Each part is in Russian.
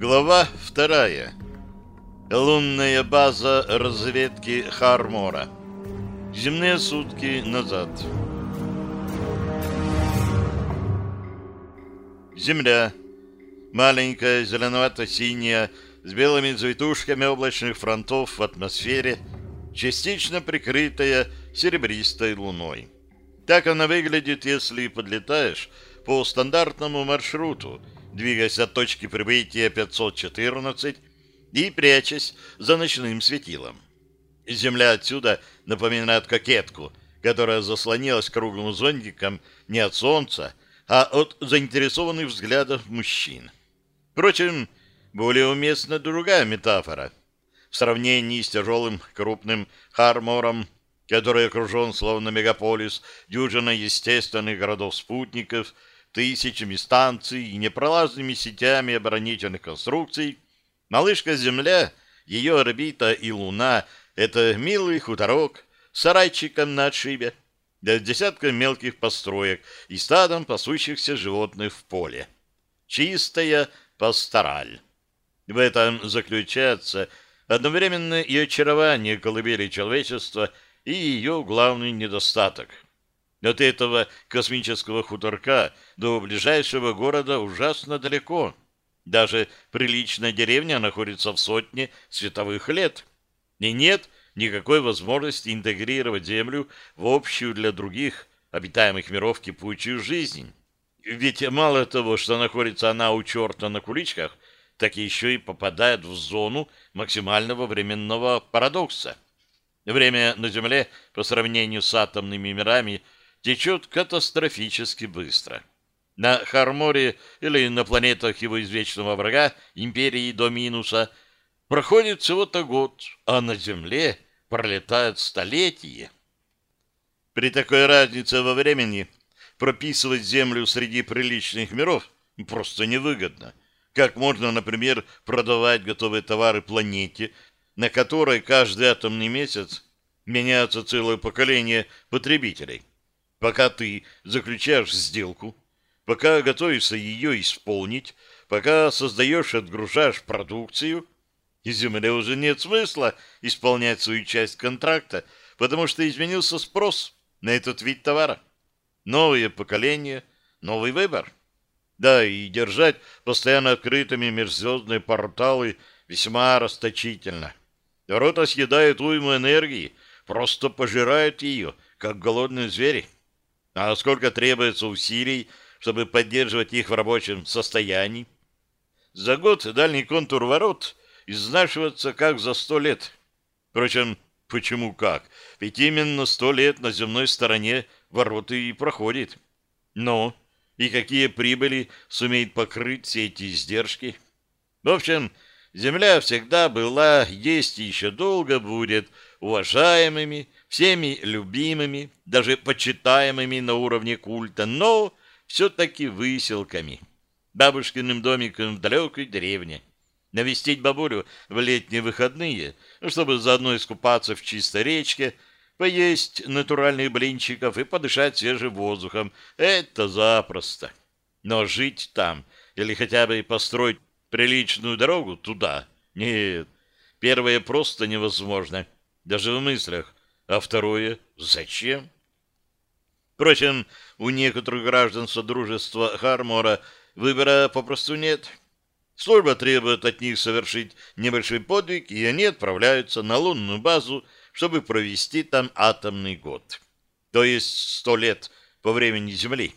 Глава вторая. Лунная база разведки Хармора. Земные сутки назад. Земля. Маленькая, зеленовато-синяя, с белыми завитушками облачных фронтов в атмосфере, частично прикрытая серебристой луной. Так она выглядит, если подлетаешь по стандартному маршруту, двигаясь от точки прибытия 514 и прячась за ночным светилом. Земля отсюда напоминает кокетку, которая заслонилась круглым зонтиком не от солнца, а от заинтересованных взглядов мужчин. Впрочем, более уместна другая метафора. В сравнении с тяжелым крупным Хармором, который окружен словно мегаполис дюжиной естественных городов-спутников – тысячами станций и непролазными сетями оборонительных конструкций, малышка-Земля, ее орбита и Луна — это милый хуторок с сарайчиком на отшибе, да с десятком мелких построек и стадом пасущихся животных в поле. Чистая пастораль. В этом заключается одновременно и очарование колыбели человечества и ее главный недостаток — от этого космического хуторка до ближайшего города ужасно далеко. Даже приличная деревня находится в сотне световых лет. И нет никакой возможности интегрировать Землю в общую для других обитаемых миров кипучую жизнь. Ведь мало того, что находится она у черта на куличках, так еще и попадает в зону максимального временного парадокса. Время на Земле по сравнению с атомными мирами – течет катастрофически быстро. На Харморе или на планетах его извечного врага, империи до минуса, проходит всего-то год, а на Земле пролетают столетия. При такой разнице во времени прописывать Землю среди приличных миров просто невыгодно. Как можно, например, продавать готовые товары планете, на которой каждый атомный месяц меняется целое поколение потребителей? Пока ты заключаешь сделку, пока готовишься ее исполнить, пока создаешь и отгружаешь продукцию, и земле уже нет смысла исполнять свою часть контракта, потому что изменился спрос на этот вид товара. Новое поколение, новый выбор. Да, и держать постоянно открытыми межзвездные порталы весьма расточительно. Рота съедает уйму энергии, просто пожирают ее, как голодные звери. А сколько требуется усилий, чтобы поддерживать их в рабочем состоянии? За год дальний контур ворот изнашивается как за сто лет. Впрочем, почему как? Ведь именно сто лет на земной стороне вороты и проходит. Но и какие прибыли сумеет покрыть все эти издержки? В общем, земля всегда была, есть и еще долго будет уважаемыми, всеми любимыми, даже почитаемыми на уровне культа, но все-таки выселками, бабушкиным домиком в далекой деревне. Навестить бабулю в летние выходные, чтобы заодно искупаться в чистой речке, поесть натуральных блинчиков и подышать свежим воздухом — это запросто. Но жить там или хотя бы построить приличную дорогу туда — нет, первое просто невозможно, даже в мыслях а второе — зачем? Впрочем, у некоторых граждан Содружества Хармора выбора попросту нет. Служба требует от них совершить небольшой подвиг, и они отправляются на лунную базу, чтобы провести там атомный год. То есть сто лет по времени Земли.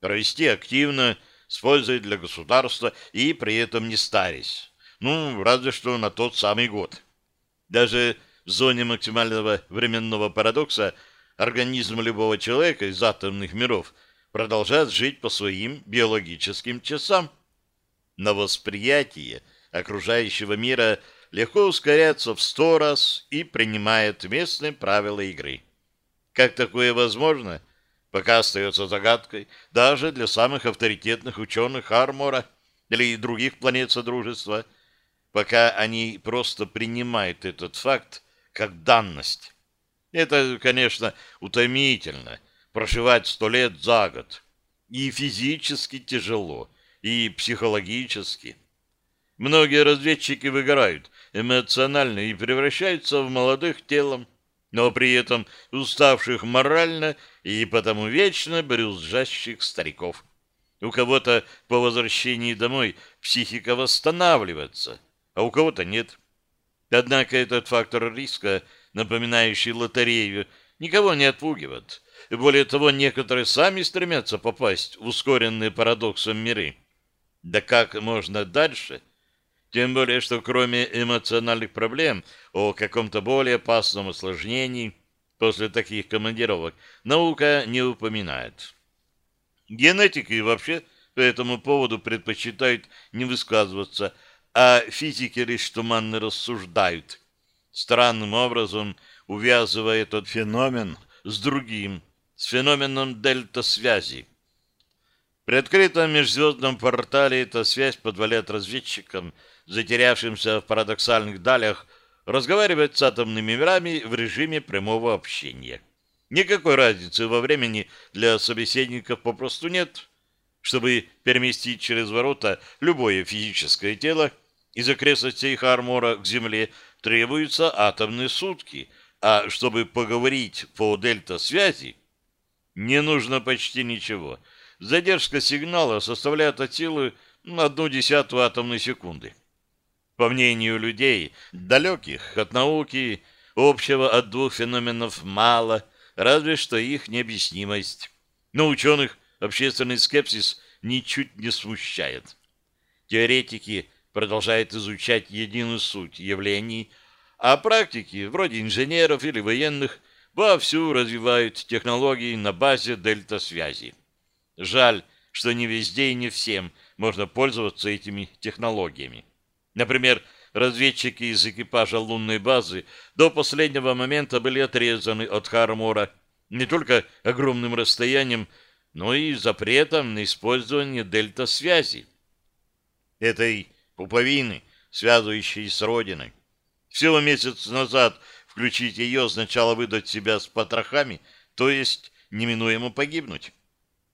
Провести активно, с пользой для государства и при этом не старясь. Ну, разве что на тот самый год. Даже в зоне максимального временного парадокса организм любого человека из атомных миров продолжает жить по своим биологическим часам. Но восприятие окружающего мира легко ускоряется в сто раз и принимает местные правила игры. Как такое возможно, пока остается загадкой даже для самых авторитетных ученых Армора или других планет Содружества, пока они просто принимают этот факт как данность. Это, конечно, утомительно, проживать сто лет за год. И физически тяжело, и психологически. Многие разведчики выгорают эмоционально и превращаются в молодых телом, но при этом уставших морально и потому вечно брюзжащих стариков. У кого-то по возвращении домой психика восстанавливается, а у кого-то нет. Однако этот фактор риска, напоминающий лотерею, никого не отпугивает. Более того, некоторые сами стремятся попасть в ускоренные парадоксом миры. Да как можно дальше? Тем более, что кроме эмоциональных проблем о каком-то более опасном осложнении после таких командировок наука не упоминает. Генетики вообще по этому поводу предпочитают не высказываться, а физики лишь туманно рассуждают, странным образом увязывая этот феномен с другим, с феноменом дельта-связи. При открытом межзвездном портале эта связь позволяет разведчикам, затерявшимся в парадоксальных далях, разговаривать с атомными мирами в режиме прямого общения. Никакой разницы во времени для собеседников попросту нет. Чтобы переместить через ворота любое физическое тело из окрестностей Хармора к Земле, требуются атомные сутки, а чтобы поговорить по дельта-связи, не нужно почти ничего. Задержка сигнала составляет от силы одну десятую атомной секунды. По мнению людей, далеких от науки, общего от двух феноменов мало, разве что их необъяснимость. Но ученых общественный скепсис ничуть не смущает. Теоретики продолжают изучать единую суть явлений, а практики, вроде инженеров или военных, вовсю развивают технологии на базе дельта-связи. Жаль, что не везде и не всем можно пользоваться этими технологиями. Например, разведчики из экипажа лунной базы до последнего момента были отрезаны от Хармора не только огромным расстоянием, но и запретом на использование дельта-связи. Этой пуповины, связывающей с Родиной. Всего месяц назад включить ее означало выдать себя с потрохами, то есть неминуемо погибнуть.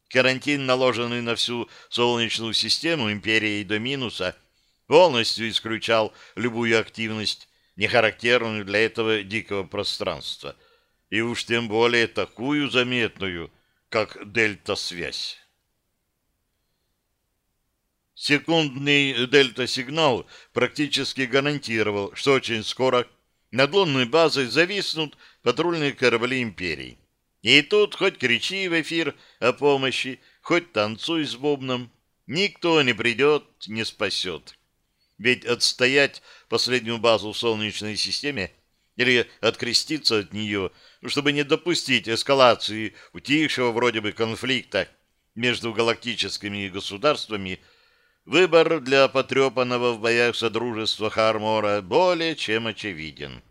Карантин, наложенный на всю Солнечную систему империи до минуса – полностью исключал любую активность, не характерную для этого дикого пространства, и уж тем более такую заметную, как дельта-связь. Секундный дельта-сигнал практически гарантировал, что очень скоро над лунной базой зависнут патрульные корабли империи. И тут хоть кричи в эфир о помощи, хоть танцуй с бубном, никто не придет, не спасет. Ведь отстоять последнюю базу в Солнечной системе или откреститься от нее, чтобы не допустить эскалации утихшего вроде бы конфликта между галактическими государствами, выбор для потрепанного в боях Содружества Хармора более чем очевиден.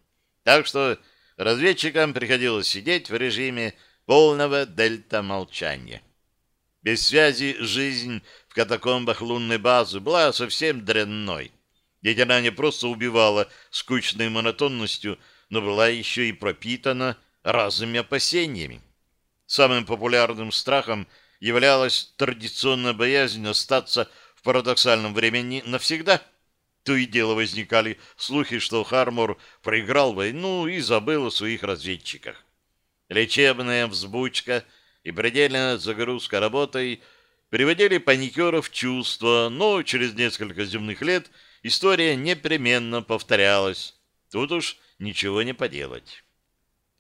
Так что разведчикам приходилось сидеть в режиме полного дельта-молчания. Без связи жизнь в катакомбах лунной базы была совсем дрянной. Ведь она не просто убивала скучной монотонностью, но была еще и пропитана разными опасениями. Самым популярным страхом являлась традиционная боязнь остаться парадоксальном времени навсегда. То и дело возникали слухи, что Хармор проиграл войну и забыл о своих разведчиках. Лечебная взбучка и предельная загрузка работой приводили паникеров в чувство, но через несколько земных лет – история непременно повторялась. Тут уж ничего не поделать.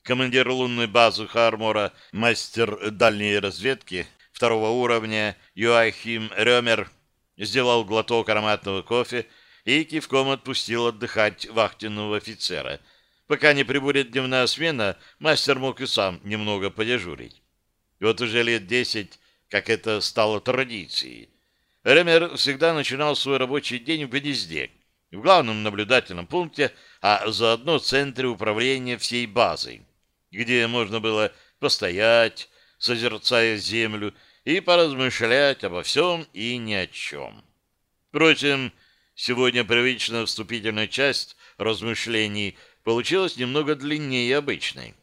Командир лунной базы Хармора, мастер дальней разведки второго уровня Юахим Ремер, сделал глоток ароматного кофе и кивком отпустил отдыхать вахтенного офицера. Пока не прибудет дневная смена, мастер мог и сам немного подежурить. Вот уже лет десять, как это стало традицией. Ремер всегда начинал свой рабочий день в гнезде, в главном наблюдательном пункте, а заодно центре управления всей базой, где можно было постоять, созерцая землю, и поразмышлять обо всем и ни о чем. Впрочем, сегодня привычная вступительная часть размышлений получилась немного длиннее обычной.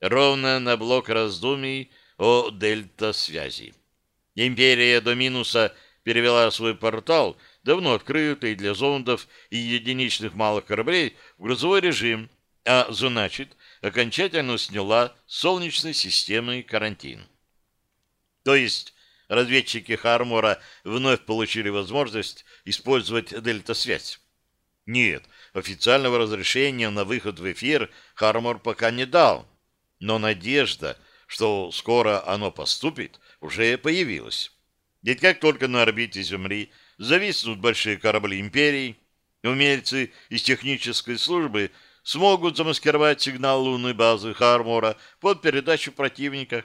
Ровно на блок раздумий о дельта-связи. Империя до минуса перевела свой портал давно открытый для зондов и единичных малых кораблей в грузовой режим, а значит, окончательно сняла солнечной системой карантин. То есть разведчики Хармора вновь получили возможность использовать дельта-связь. Нет, официального разрешения на выход в эфир Хармор пока не дал, но надежда, что скоро оно поступит, уже появилась. Ведь как только на орбите Земли зависнут большие корабли империи, умельцы из технической службы смогут замаскировать сигнал лунной базы Хармора под передачу противника.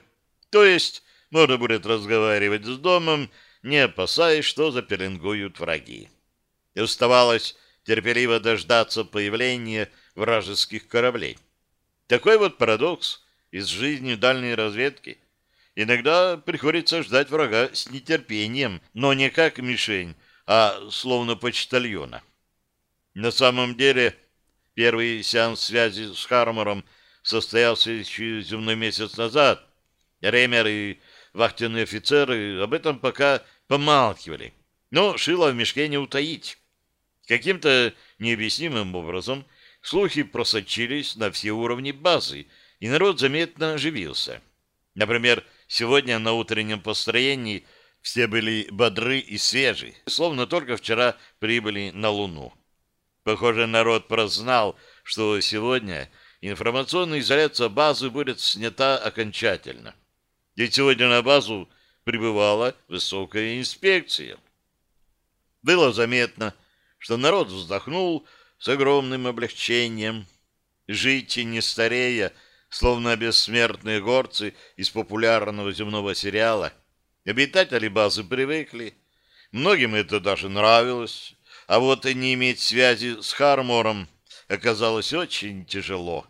То есть можно будет разговаривать с домом, не опасаясь, что запеленгуют враги. И оставалось терпеливо дождаться появления вражеских кораблей. Такой вот парадокс из жизни дальней разведки. Иногда приходится ждать врага с нетерпением, но не как мишень, а словно почтальона. На самом деле, первый сеанс связи с Хармором состоялся еще земной месяц назад. Ремер и вахтенные офицеры об этом пока помалкивали. Но шило в мешке не утаить. Каким-то необъяснимым образом слухи просочились на все уровни базы, и народ заметно оживился. Например, сегодня на утреннем построении все были бодры и свежи, словно только вчера прибыли на Луну. Похоже, народ прознал, что сегодня информационная изоляция базы будет снята окончательно. Ведь сегодня на базу прибывала высокая инспекция. Было заметно, что народ вздохнул с огромным облегчением. Жить и не старея, словно бессмертные горцы из популярного земного сериала, обитатели базы привыкли. Многим это даже нравилось, а вот и не иметь связи с Хармором оказалось очень тяжело.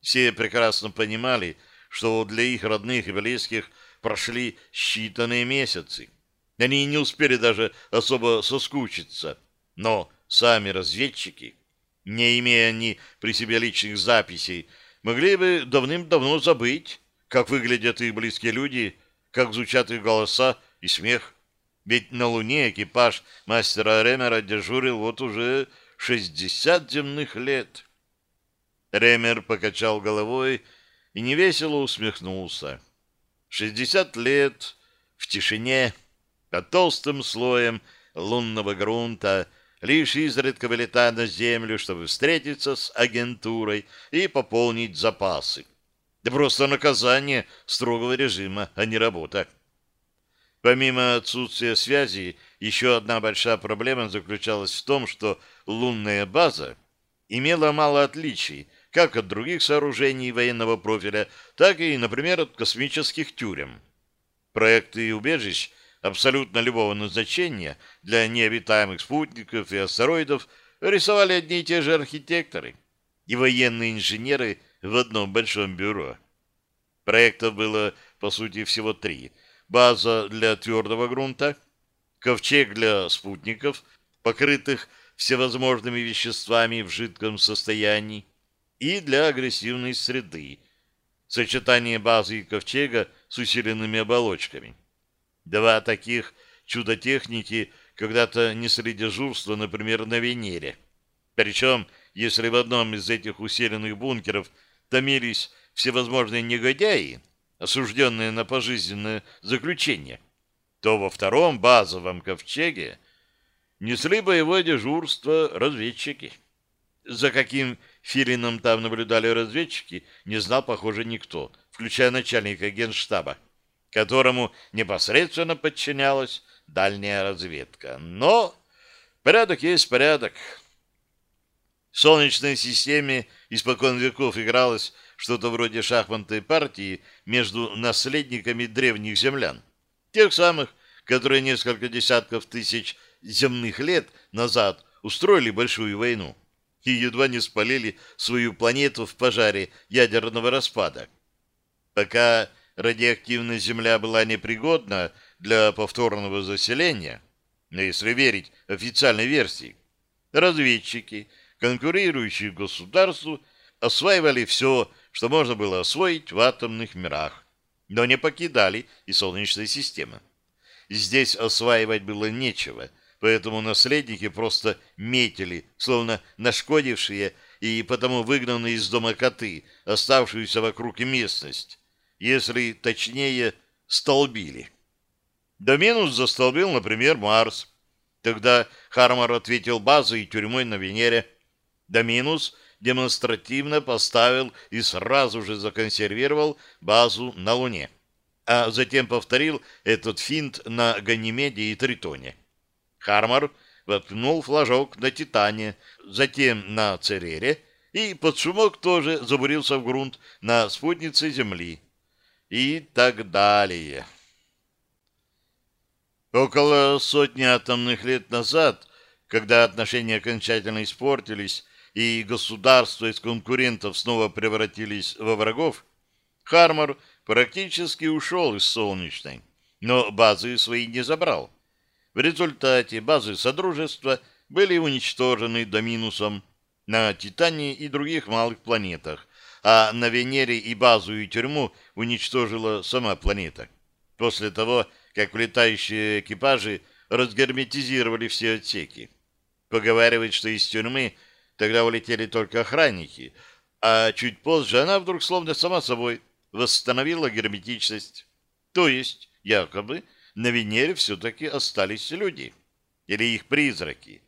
Все прекрасно понимали, что для их родных и близких прошли считанные месяцы. Они не успели даже особо соскучиться. Но сами разведчики, не имея ни при себе личных записей, могли бы давным-давно забыть, как выглядят их близкие люди, как звучат их голоса и смех. Ведь на Луне экипаж мастера Ремера дежурил вот уже шестьдесят земных лет. Ремер покачал головой и невесело усмехнулся. Шестьдесят лет в тишине, под толстым слоем лунного грунта, лишь изредка вылетая на землю, чтобы встретиться с агентурой и пополнить запасы. Да просто наказание строгого режима, а не работа. Помимо отсутствия связи, еще одна большая проблема заключалась в том, что лунная база имела мало отличий как от других сооружений военного профиля, так и, например, от космических тюрем. Проекты убежищ абсолютно любого назначения для необитаемых спутников и астероидов рисовали одни и те же архитекторы и военные инженеры в одном большом бюро. Проектов было, по сути, всего три. База для твердого грунта, ковчег для спутников, покрытых всевозможными веществами в жидком состоянии, и для агрессивной среды. Сочетание базы и ковчега с усиленными оболочками. Два таких чудо-техники когда-то несли дежурство, например, на Венере. Причем, если в одном из этих усиленных бункеров томились всевозможные негодяи, осужденные на пожизненное заключение, то во втором базовом ковчеге несли боевое дежурство разведчики. За каким Филином там наблюдали разведчики, не знал, похоже, никто, включая начальника генштаба, которому непосредственно подчинялась дальняя разведка. Но порядок есть порядок. В Солнечной системе испокон веков игралось что-то вроде шахматной партии между наследниками древних землян, тех самых, которые несколько десятков тысяч земных лет назад устроили большую войну и едва не спалили свою планету в пожаре ядерного распада. Пока радиоактивная Земля была непригодна для повторного заселения, но если верить официальной версии, разведчики, конкурирующие государству, осваивали все, что можно было освоить в атомных мирах, но не покидали и Солнечной системы. Здесь осваивать было нечего, поэтому наследники просто метили, словно нашкодившие и потому выгнанные из дома коты, оставшуюся вокруг местность, если точнее, столбили. Доминус застолбил, например, Марс. Тогда Хармар ответил базой и тюрьмой на Венере. Доминус демонстративно поставил и сразу же законсервировал базу на Луне, а затем повторил этот финт на Ганимеде и Тритоне. Хармар воткнул флажок на Титане, затем на Церере и под шумок тоже забурился в грунт на спутнице Земли и так далее. Около сотни атомных лет назад, когда отношения окончательно испортились и государства из конкурентов снова превратились во врагов, Хармор практически ушел из Солнечной, но базы свои не забрал. В результате базы Содружества были уничтожены до минусом на Титане и других малых планетах, а на Венере и базу и тюрьму уничтожила сама планета. После того, как летающие экипажи разгерметизировали все отсеки. Поговаривает, что из тюрьмы тогда улетели только охранники, а чуть позже она вдруг словно сама собой восстановила герметичность. То есть, якобы, на Венере все-таки остались люди. Или их призраки.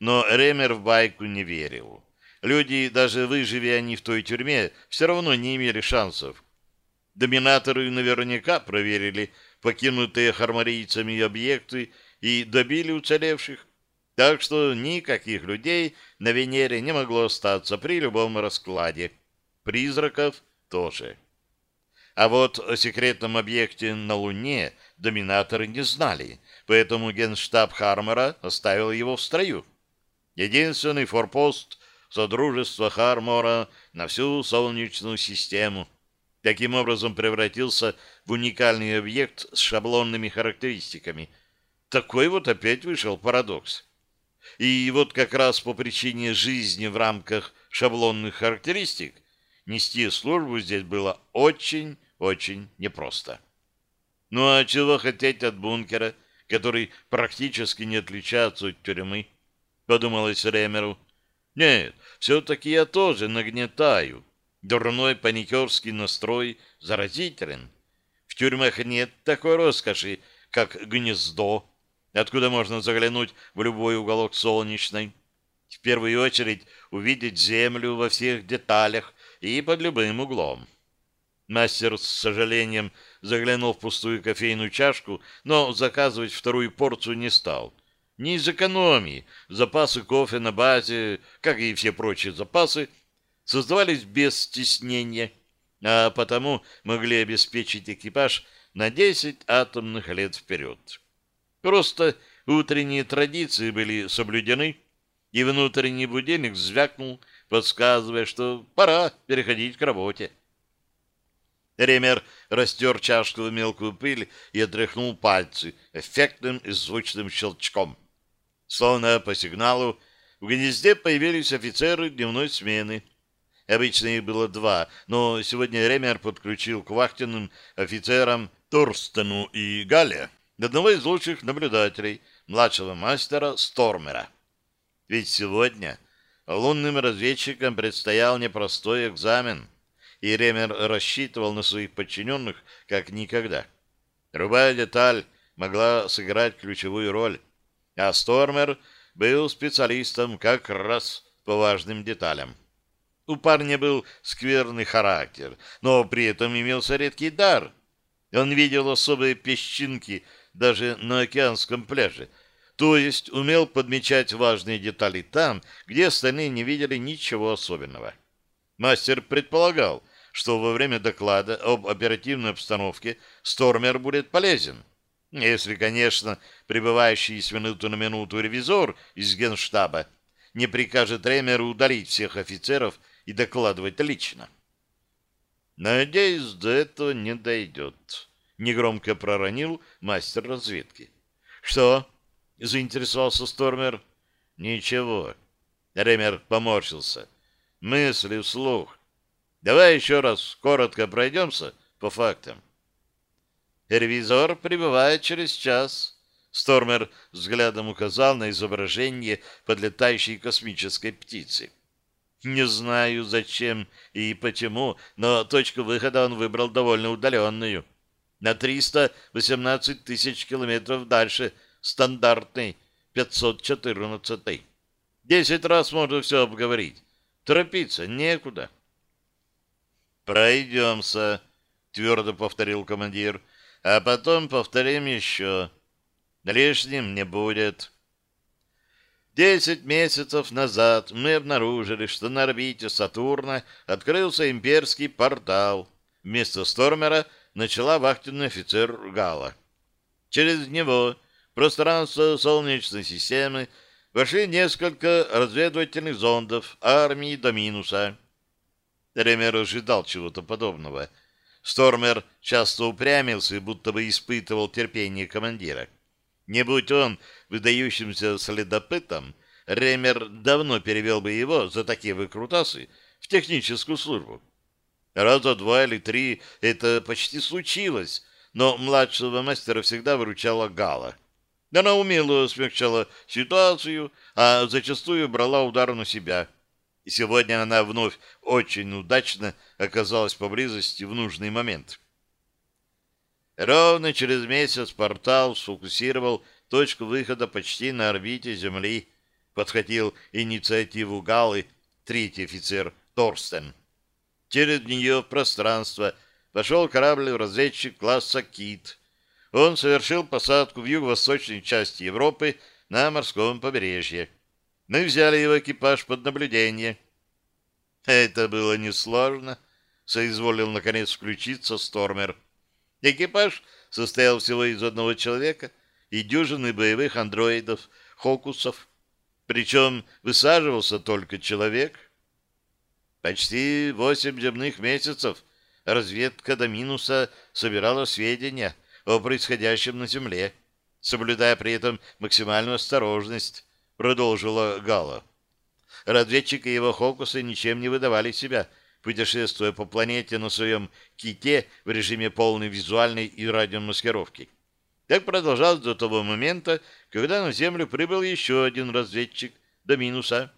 Но Ремер в байку не верил. Люди, даже выживи они в той тюрьме, все равно не имели шансов. Доминаторы наверняка проверили покинутые хармарийцами объекты и добили уцелевших. Так что никаких людей на Венере не могло остаться при любом раскладе. Призраков тоже. А вот о секретном объекте на Луне доминаторы не знали, поэтому генштаб Хармора оставил его в строю. Единственный форпост Содружества Хармора на всю Солнечную систему. Таким образом превратился в уникальный объект с шаблонными характеристиками. Такой вот опять вышел парадокс. И вот как раз по причине жизни в рамках шаблонных характеристик нести службу здесь было очень-очень непросто. Ну а чего хотеть от бункера, который практически не отличается от тюрьмы? Подумалось Ремеру. Нет, все-таки я тоже нагнетаю. Дурной паникерский настрой заразителен. В тюрьмах нет такой роскоши, как гнездо, откуда можно заглянуть в любой уголок солнечной. В первую очередь увидеть землю во всех деталях и под любым углом. Мастер с сожалением заглянул в пустую кофейную чашку, но заказывать вторую порцию не стал. Не из экономии. Запасы кофе на базе, как и все прочие запасы, создавались без стеснения, а потому могли обеспечить экипаж на 10 атомных лет вперед. Просто утренние традиции были соблюдены, и внутренний будильник звякнул, подсказывая, что пора переходить к работе. Ремер растер чашку в мелкую пыль и отряхнул пальцы эффектным и звучным щелчком. Словно по сигналу в гнезде появились офицеры дневной смены. Обычно их было два, но сегодня Ремер подключил к вахтенным офицерам Торстену и Гале одного из лучших наблюдателей, младшего мастера Стормера. Ведь сегодня лунным разведчикам предстоял непростой экзамен, и Ремер рассчитывал на своих подчиненных как никогда. Любая деталь могла сыграть ключевую роль а Стормер был специалистом как раз по важным деталям. У парня был скверный характер, но при этом имелся редкий дар. Он видел особые песчинки даже на океанском пляже, то есть умел подмечать важные детали там, где остальные не видели ничего особенного. Мастер предполагал, что во время доклада об оперативной обстановке Стормер будет полезен. Если, конечно, прибывающий с минуты на минуту ревизор из генштаба не прикажет Ремеру удалить всех офицеров и докладывать лично. «Надеюсь, до этого не дойдет», — негромко проронил мастер разведки. «Что?» — заинтересовался Стормер. «Ничего». Ремер поморщился. «Мысли вслух. Давай еще раз коротко пройдемся по фактам». Ревизор прибывает через час. Стормер взглядом указал на изображение подлетающей космической птицы. Не знаю, зачем и почему, но точку выхода он выбрал довольно удаленную. На 318 тысяч километров дальше стандартный 514. Десять раз можно все обговорить. Торопиться некуда. «Пройдемся», — твердо повторил командир, — «а потом повторим еще. Лишним не будет». Десять месяцев назад мы обнаружили, что на орбите Сатурна открылся имперский портал. Вместо Стормера начала вахтенный офицер Гала. Через него в пространство Солнечной системы вошли несколько разведывательных зондов армии до минуса. Ремер ожидал чего-то подобного. Стормер часто упрямился, будто бы испытывал терпение командира. Не будь он выдающимся следопытом, Ремер давно перевел бы его за такие выкрутасы в техническую службу. Раза два или три это почти случилось, но младшего мастера всегда выручала Гала. Она умело смягчала ситуацию, а зачастую брала удар на себя. И сегодня она вновь очень удачно оказалась поблизости в нужный момент. Ровно через месяц портал сфокусировал точку выхода почти на орбите Земли, подхватил инициативу Галы третий офицер Торстен. Через нее в пространство пошел корабль-разведчик класса «Кит», он совершил посадку в юго-восточной части Европы на морском побережье. Мы взяли его экипаж под наблюдение. Это было несложно, соизволил наконец включиться Стормер. Экипаж состоял всего из одного человека и дюжины боевых андроидов, хокусов. Причем высаживался только человек. Почти восемь земных месяцев разведка до минуса собирала сведения о происходящем на Земле, соблюдая при этом максимальную осторожность, продолжила Гала. Разведчик и его хокусы ничем не выдавали себя, путешествуя по планете на своем ките в режиме полной визуальной и радиомаскировки. Так продолжалось до того момента, когда на Землю прибыл еще один разведчик до минуса.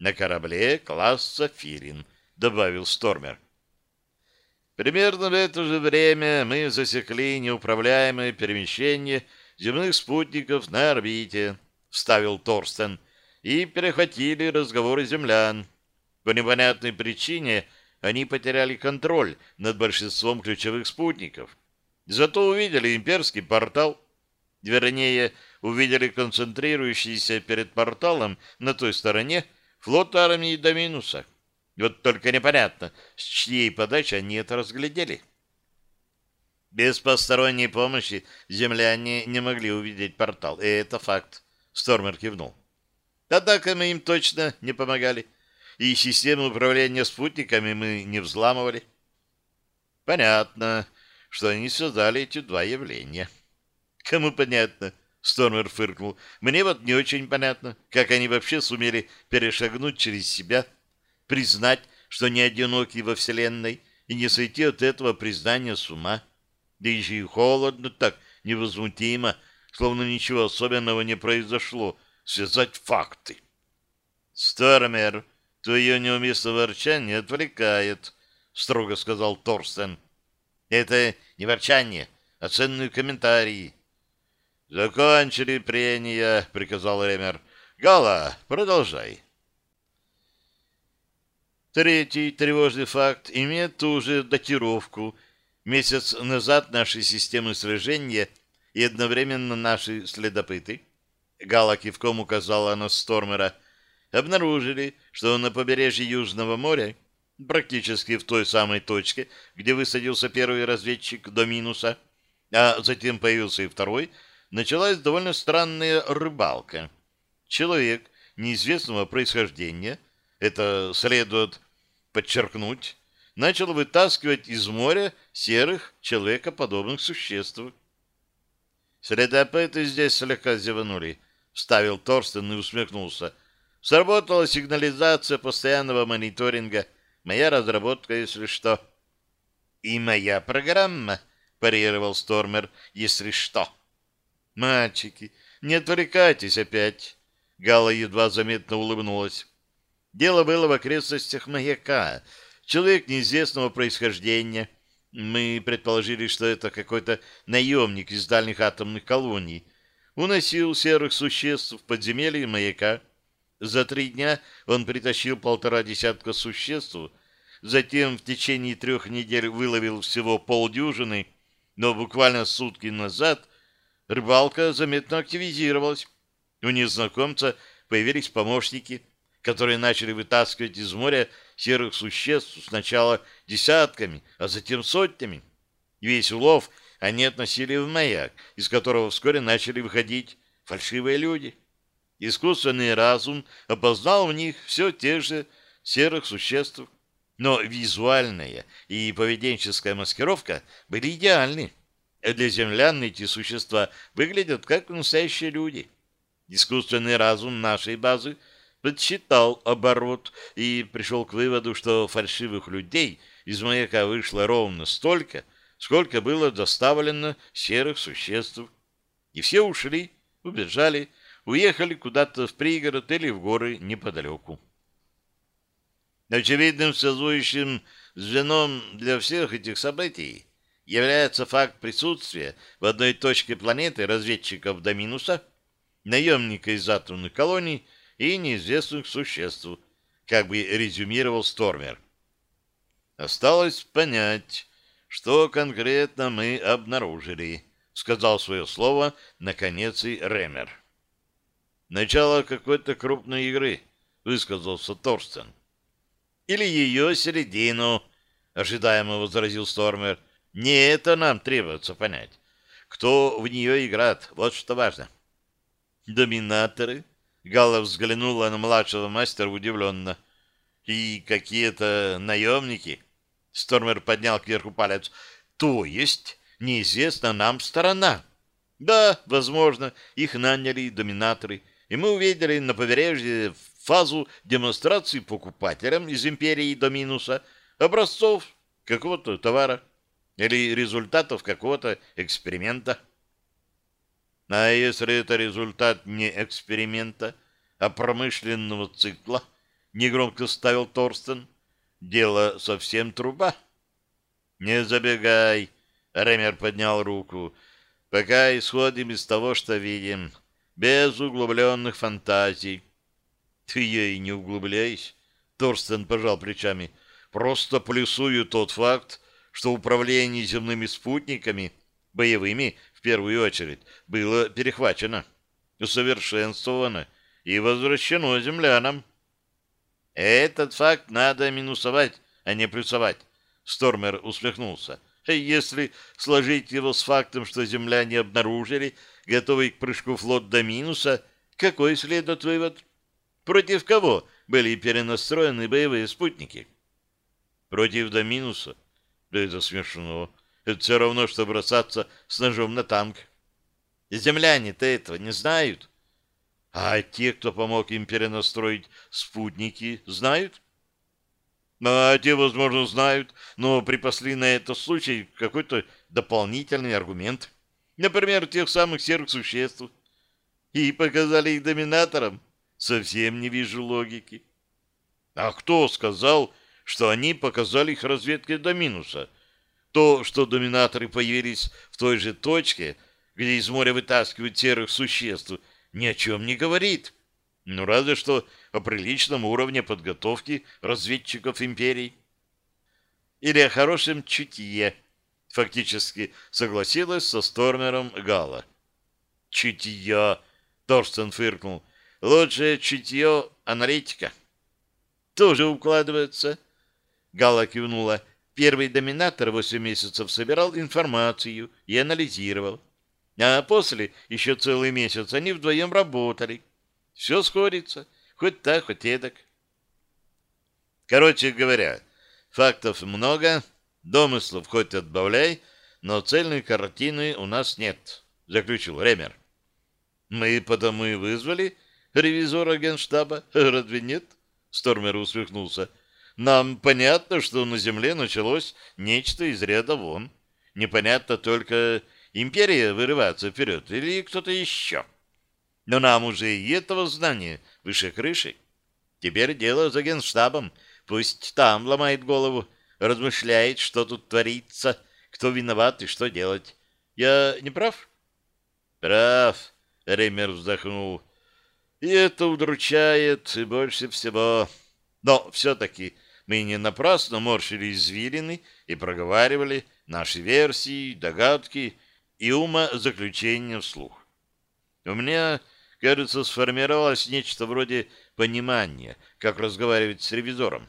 На корабле класса «Фирин», добавил Стормер. Примерно в это же время мы засекли неуправляемое перемещение земных спутников на орбите, вставил Торстен, и перехватили разговоры землян. По непонятной причине они потеряли контроль над большинством ключевых спутников. Зато увидели имперский портал, вернее, увидели концентрирующийся перед порталом на той стороне флот армии до минуса. Вот только непонятно, с чьей подачи они это разглядели. Без посторонней помощи земляне не могли увидеть портал, и это факт. Стормер кивнул. Однако мы им точно не помогали, и систему управления спутниками мы не взламывали. Понятно, что они создали эти два явления. Кому понятно? Стормер фыркнул. Мне вот не очень понятно, как они вообще сумели перешагнуть через себя признать, что не одиноки во Вселенной, и не сойти от этого признания с ума. Да еще и холодно так, невозмутимо, словно ничего особенного не произошло, связать факты. «Стормер, твое неуместное ворчание отвлекает», — строго сказал Торстен. «Это не ворчание, а ценные комментарии». «Закончили прения», — приказал Ремер. «Гала, продолжай». Третий тревожный факт имеет ту же датировку. Месяц назад наши системы слежения и одновременно наши следопыты, Гала кивком указала на Стормера, обнаружили, что на побережье Южного моря, практически в той самой точке, где высадился первый разведчик до минуса, а затем появился и второй, началась довольно странная рыбалка. Человек неизвестного происхождения – это следует подчеркнуть, начал вытаскивать из моря серых человекоподобных существ. Следопыты здесь слегка зевнули, вставил Торстен и усмехнулся. Сработала сигнализация постоянного мониторинга. Моя разработка, если что. И моя программа, парировал Стормер, если что. Мальчики, не отвлекайтесь опять. Гала едва заметно улыбнулась. Дело было в окрестностях маяка. Человек неизвестного происхождения. Мы предположили, что это какой-то наемник из дальних атомных колоний. Уносил серых существ в подземелье маяка. За три дня он притащил полтора десятка существ, затем в течение трех недель выловил всего полдюжины, но буквально сутки назад рыбалка заметно активизировалась. У незнакомца появились помощники, которые начали вытаскивать из моря серых существ сначала десятками, а затем сотнями. Весь улов они относили в маяк, из которого вскоре начали выходить фальшивые люди. Искусственный разум опознал в них все те же серых существ, но визуальная и поведенческая маскировка были идеальны. Для землян эти существа выглядят как настоящие люди. Искусственный разум нашей базы подсчитал оборот и пришел к выводу, что фальшивых людей из маяка вышло ровно столько, сколько было доставлено серых существ. И все ушли, убежали, уехали куда-то в пригород или в горы неподалеку. Очевидным связующим звеном для всех этих событий является факт присутствия в одной точке планеты разведчиков до минуса, наемника из атомных колоний и неизвестных существ, как бы резюмировал Стормер. Осталось понять, что конкретно мы обнаружили, сказал свое слово, наконец, и Ремер. Начало какой-то крупной игры, высказался Торстен. Или ее середину, ожидаемо возразил Стормер. Не это нам требуется понять. Кто в нее играет, вот что важно. Доминаторы? Галла взглянула на младшего мастера удивленно. И какие-то наемники? Стормер поднял кверху палец. То есть неизвестна нам сторона. Да, возможно, их наняли доминаторы и мы увидели на побережье фазу демонстрации покупателям из империи до минуса образцов какого-то товара или результатов какого-то эксперимента. А если это результат не эксперимента, а промышленного цикла, негромко ставил Торстен, дело совсем труба. Не забегай, Ремер поднял руку, пока исходим из того, что видим без углубленных фантазий. Ты ей не углубляйся, Торстен пожал плечами. Просто плюсую тот факт, что управление земными спутниками, боевыми в первую очередь, было перехвачено, усовершенствовано и возвращено землянам. Этот факт надо минусовать, а не плюсовать. Стормер усмехнулся. Если сложить его с фактом, что земляне обнаружили готовый к прыжку флот до минуса, какой следует вывод? Против кого были перенастроены боевые спутники? Против до минуса? Да это смешно. Это все равно, что бросаться с ножом на танк. Земляне-то этого не знают. А те, кто помог им перенастроить спутники, знают? А те, возможно, знают, но припасли на этот случай какой-то дополнительный аргумент. Например, тех самых серых существ. И показали их доминаторам. Совсем не вижу логики. А кто сказал, что они показали их разведке до минуса? То, что доминаторы появились в той же точке, где из моря вытаскивают серых существ, ни о чем не говорит. Ну, разве что о приличном уровне подготовки разведчиков империи. Или о хорошем чутье, фактически согласилась со Стормером Гала. «Чутье!» — Торстен фыркнул. «Лучшее чутье — аналитика». «Тоже укладывается?» Гала кивнула. «Первый доминатор восемь месяцев собирал информацию и анализировал. А после еще целый месяц они вдвоем работали. Все сходится, хоть так, хоть эдак». Короче говоря, фактов много, Домыслов хоть отбавляй, но цельной картины у нас нет, заключил Ремер. Мы потому и вызвали ревизора генштаба, разве нет? Стормер усмехнулся. Нам понятно, что на земле началось нечто из ряда вон. Непонятно только, империя вырываться вперед или кто-то еще? Но нам уже и этого знания выше крыши. Теперь дело за генштабом. Пусть там ломает голову, размышляет, что тут творится, кто виноват и что делать. Я не прав? Прав, Реймер вздохнул. И это удручает и больше всего. Но все-таки мы не напрасно морщили извилины и проговаривали наши версии, догадки и умозаключения вслух. У меня, кажется, сформировалось нечто вроде понимания, как разговаривать с ревизором.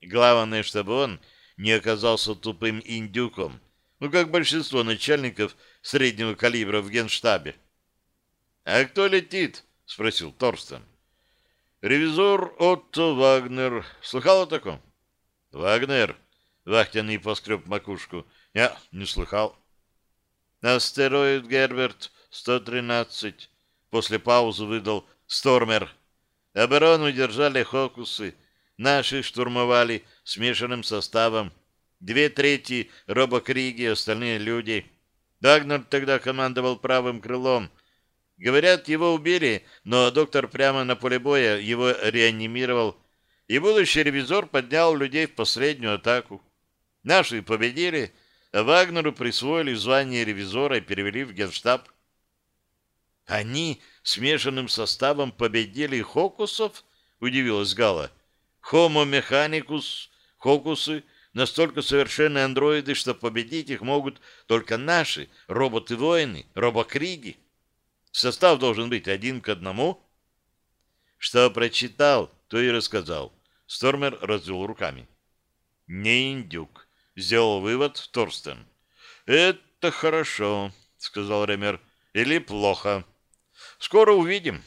Главное, чтобы он не оказался тупым индюком, ну, как большинство начальников среднего калибра в генштабе. — А кто летит? — спросил Торстен. — Ревизор Отто Вагнер. Слыхал о таком? — Вагнер? — Вахтенный поскреб макушку. — Я не слыхал. — Астероид Герберт 113. После паузы выдал Стормер. Оборону держали Хокусы. Наши штурмовали смешанным составом. Две трети робокриги, остальные люди. Вагнер тогда командовал правым крылом. Говорят, его убили, но доктор прямо на поле боя его реанимировал, и будущий ревизор поднял людей в последнюю атаку. Наши победили, а Вагнеру присвоили звание ревизора и перевели в генштаб. Они смешанным составом победили Хокусов? Удивилась Гала. Homo mechanicus, Хокусы настолько совершенные андроиды, что победить их могут только наши роботы-воины, робокриги. Состав должен быть один к одному. Что прочитал, то и рассказал. Стормер развел руками. Не индюк, сделал вывод Торстен. Это хорошо, сказал Ремер. Или плохо. Скоро увидим.